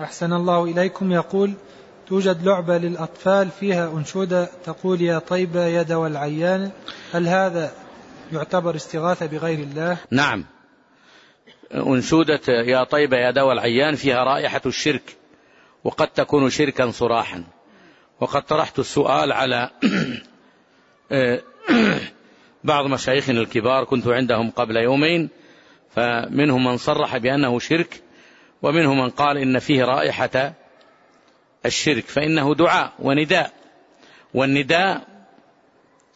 أحسن الله إليكم. يقول توجد لعبة للأطفال فيها أنشودة تقول يا طيبة يا دوا العيان هل هذا يعتبر استغاثة بغير الله؟ نعم. أنشودة يا طيبة يا دوا العيان فيها رائحة الشرك وقد تكون شركا صراحا. وقد طرحت السؤال على بعض مشايخنا الكبار كنت عندهم قبل يومين فمنهم من صرح بأنه شرك ومنهم من قال إن فيه رائحة الشرك فإنه دعاء ونداء. والنداء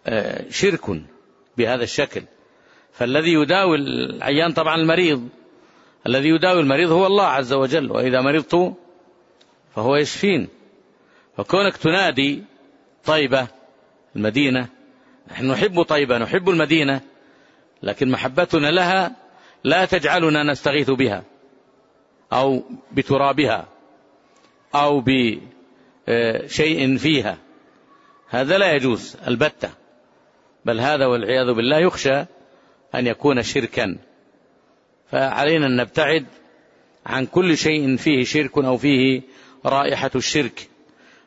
آه، شرك بهذا الشكل. فالذي يداوي العيان طبعا المريض الذي يداوي المريض هو الله عز وجل وإذا مرضت فهو يشفين. فكونك تنادي طيبة المدينة نحن نحب طيبة نحب المدينة لكن محبتنا لها لا تجعلنا نستغيث بها. أو بترابها أو بشيء فيها. هذا لا يجوز البتة بل هذا والعياذ بالله يخشى أن يكون شركا. فعلينا أن نبتعد عن كل شيء فيه شرك أو فيه رائحة الشرك.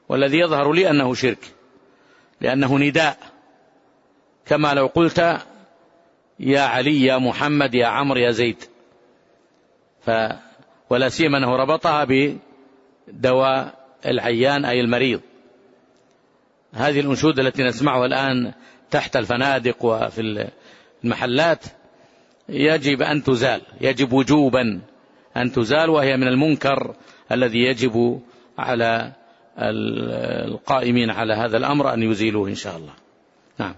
والذي يظهر لي أنه شرك لأنه نداء. كما لو قلت يا علي يا محمد يا عمرو يا زيد. ف ولا سيما أنه ربطها بدواء العيان أي المريض. هذه الأنشودة التي نسمعها الآن تحت الفنادق وفي المحلات يجب أن تزال يجب وجوبا أن تزال وهي من المنكر الذي يجب على القائمين على هذا الأمر أن يزيلوه إن شاء الله. نعم.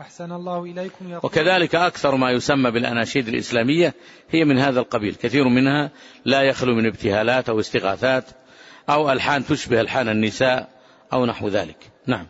أحسن الله إليكم يقول وكذلك أكثر ما يسمى بالأناشيد الإسلامية هي من هذا القبيل. كثير منها لا يخلو من ابتهالات أو استغاثات أو ألحان تشبه ألحان النساء أو نحو ذلك. نعم.